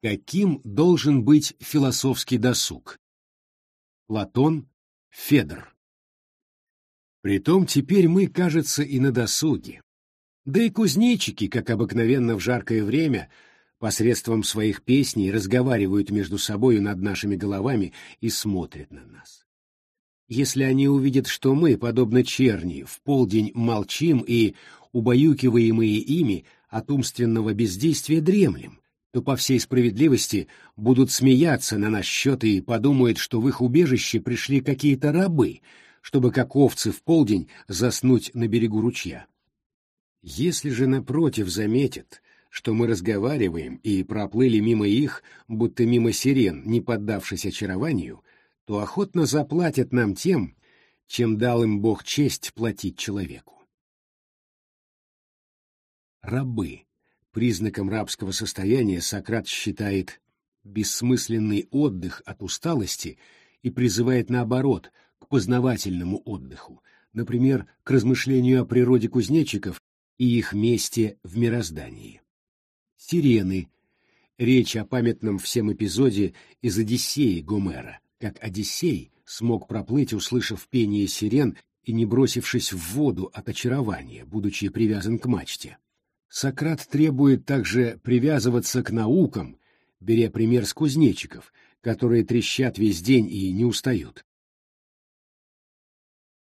Каким должен быть философский досуг? Платон, Федор. Притом теперь мы, кажется, и на досуге. Да и кузнечики, как обыкновенно в жаркое время, посредством своих песней разговаривают между собою над нашими головами и смотрят на нас. Если они увидят, что мы, подобно черни, в полдень молчим и, убаюкиваемые ими, от умственного бездействия дремлем, то по всей справедливости будут смеяться на наш счет и подумают, что в их убежище пришли какие-то рабы, чтобы, как овцы в полдень, заснуть на берегу ручья. Если же, напротив, заметят, что мы разговариваем и проплыли мимо их, будто мимо сирен, не поддавшись очарованию, то охотно заплатят нам тем, чем дал им Бог честь платить человеку. Рабы. Признаком рабского состояния Сократ считает бессмысленный отдых от усталости и призывает наоборот к познавательному отдыху, например, к размышлению о природе кузнечиков и их месте в мироздании. Сирены. Речь о памятном всем эпизоде из Одиссеи Гомера, как Одиссей смог проплыть, услышав пение сирен и не бросившись в воду от очарования, будучи привязан к мачте. Сократ требует также привязываться к наукам, беря пример с кузнечиков, которые трещат весь день и не устают.